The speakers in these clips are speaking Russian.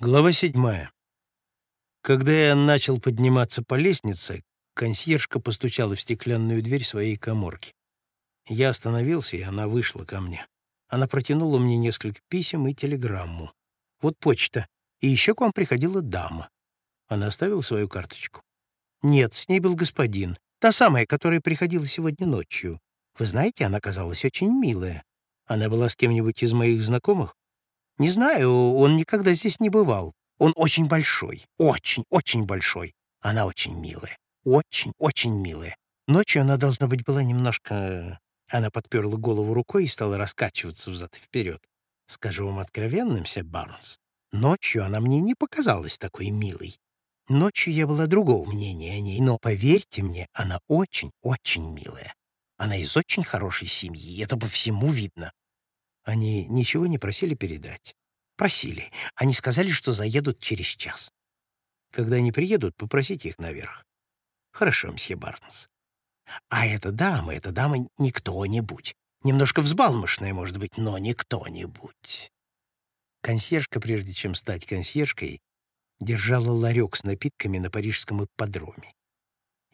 Глава седьмая. Когда я начал подниматься по лестнице, консьержка постучала в стеклянную дверь своей коморки. Я остановился, и она вышла ко мне. Она протянула мне несколько писем и телеграмму. «Вот почта. И еще к вам приходила дама». Она оставила свою карточку. «Нет, с ней был господин. Та самая, которая приходила сегодня ночью. Вы знаете, она казалась очень милая. Она была с кем-нибудь из моих знакомых?» Не знаю, он никогда здесь не бывал. Он очень большой, очень, очень большой. Она очень милая, очень, очень милая. Ночью она, должна быть, была немножко... Она подперла голову рукой и стала раскачиваться взад и вперед. Скажу вам откровенно, мсье Барнс, ночью она мне не показалась такой милой. Ночью я была другого мнения о ней, но, поверьте мне, она очень-очень милая. Она из очень хорошей семьи, это по всему видно. Они ничего не просили передать? Просили. Они сказали, что заедут через час. Когда они приедут, попросите их наверх. Хорошо, мсье Барнс. А эта дама, эта дама не кто-нибудь. Немножко взбалмошная, может быть, но не кто-нибудь. Консьержка, прежде чем стать консьержкой, держала ларек с напитками на парижском ипподроме.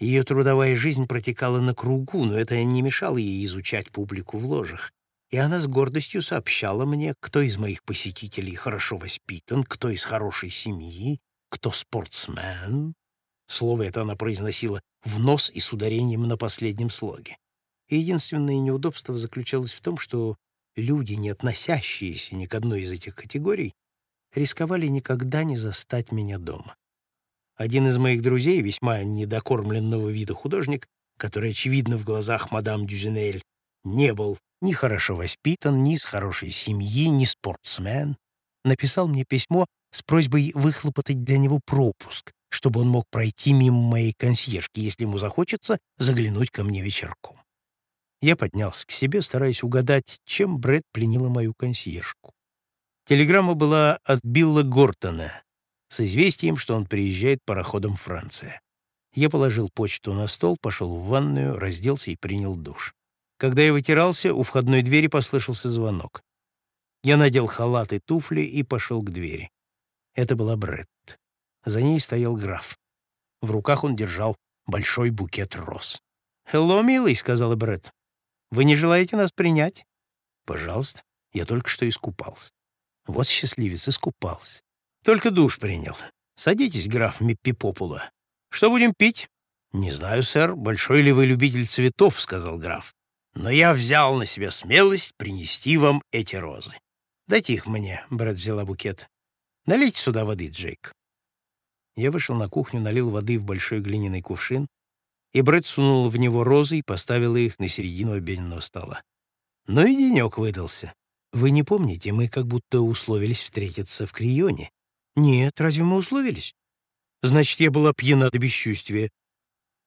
Ее трудовая жизнь протекала на кругу, но это не мешало ей изучать публику в ложах и она с гордостью сообщала мне, кто из моих посетителей хорошо воспитан, кто из хорошей семьи, кто спортсмен. Слово это она произносила в нос и с ударением на последнем слоге. единственное неудобство заключалось в том, что люди, не относящиеся ни к одной из этих категорий, рисковали никогда не застать меня дома. Один из моих друзей, весьма недокормленного вида художник, который, очевидно, в глазах мадам Дюзенель не был ни хорошо воспитан, ни из хорошей семьи, ни спортсмен, написал мне письмо с просьбой выхлопотать для него пропуск, чтобы он мог пройти мимо моей консьержки, если ему захочется заглянуть ко мне вечерком. Я поднялся к себе, стараясь угадать, чем Брэд пленила мою консьержку. Телеграмма была от Билла Гортона с известием, что он приезжает пароходом Франция. Я положил почту на стол, пошел в ванную, разделся и принял душ. Когда я вытирался, у входной двери послышался звонок. Я надел халат и туфли и пошел к двери. Это была Бретт. За ней стоял граф. В руках он держал большой букет роз. «Хелло, милый», — сказала Бретт. «Вы не желаете нас принять?» «Пожалуйста, я только что искупался». Вот счастливец, искупался. Только душ принял. Садитесь, граф Миппипопула. Что будем пить? Не знаю, сэр, большой ли вы любитель цветов, сказал граф но я взял на себя смелость принести вам эти розы. Дайте их мне, брат взяла букет. Налейте сюда воды, Джейк. Я вышел на кухню, налил воды в большой глиняный кувшин, и Брэд сунул в него розы и поставил их на середину обеденного стола. Но и денек выдался. Вы не помните, мы как будто условились встретиться в Крионе. Нет, разве мы условились? Значит, я была пьяна до бесчувствия.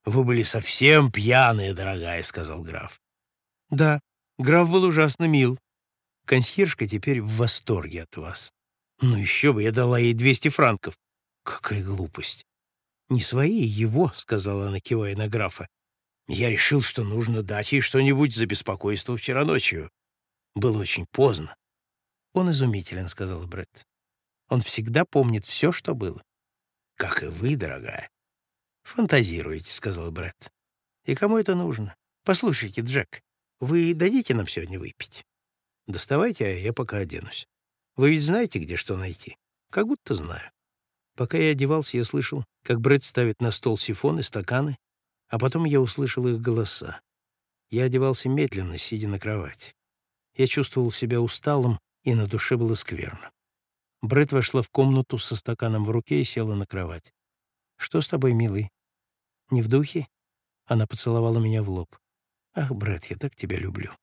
Вы были совсем пьяные, дорогая, сказал граф. Да, граф был ужасно мил. Консьержка теперь в восторге от вас. Ну еще бы, я дала ей 200 франков. Какая глупость. Не свои, его, сказала она, кивая на графа. Я решил, что нужно дать ей что-нибудь за беспокойство вчера ночью. Было очень поздно. Он изумителен, сказала Бретт. Он всегда помнит все, что было. Как и вы, дорогая. Фантазируете, сказала Бретт. И кому это нужно? Послушайте, Джек, вы дадите нам сегодня выпить? Доставайте, а я пока оденусь. Вы ведь знаете, где что найти? Как будто знаю. Пока я одевался, я слышал, как Брэд ставит на стол сифон и стаканы, а потом я услышал их голоса. Я одевался медленно, сидя на кровати. Я чувствовал себя усталым, и на душе было скверно. Брэд вошла в комнату со стаканом в руке и села на кровать. «Что с тобой, милый? Не в духе?» Она поцеловала меня в лоб. «Ах, брат, я так тебя люблю».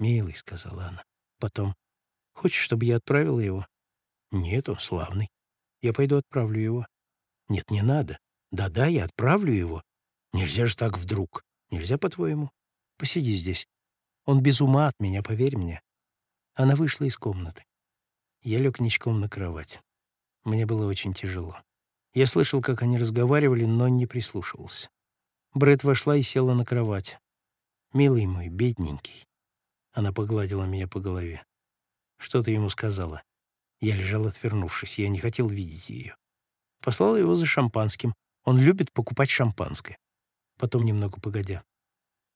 «Милый», — сказала она. Потом, «Хочешь, чтобы я отправила его?» «Нет, он славный. Я пойду отправлю его». «Нет, не надо. Да-да, я отправлю его. Нельзя же так вдруг. Нельзя, по-твоему? Посиди здесь. Он без ума от меня, поверь мне». Она вышла из комнаты. Я лег ничком на кровать. Мне было очень тяжело. Я слышал, как они разговаривали, но не прислушивался. Брэд вошла и села на кровать. «Милый мой, бедненький». Она погладила меня по голове. «Что ты ему сказала?» Я лежал, отвернувшись. Я не хотел видеть ее. Послал его за шампанским. Он любит покупать шампанское. Потом, немного погодя.